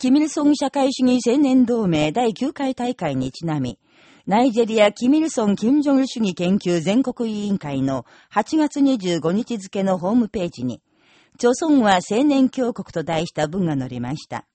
キミルソン社会主義青年同盟第9回大会にちなみ、ナイジェリア・キミルソン・キム・ジョン主義研究全国委員会の8月25日付のホームページに、朝鮮は青年強国と題した文が載りました。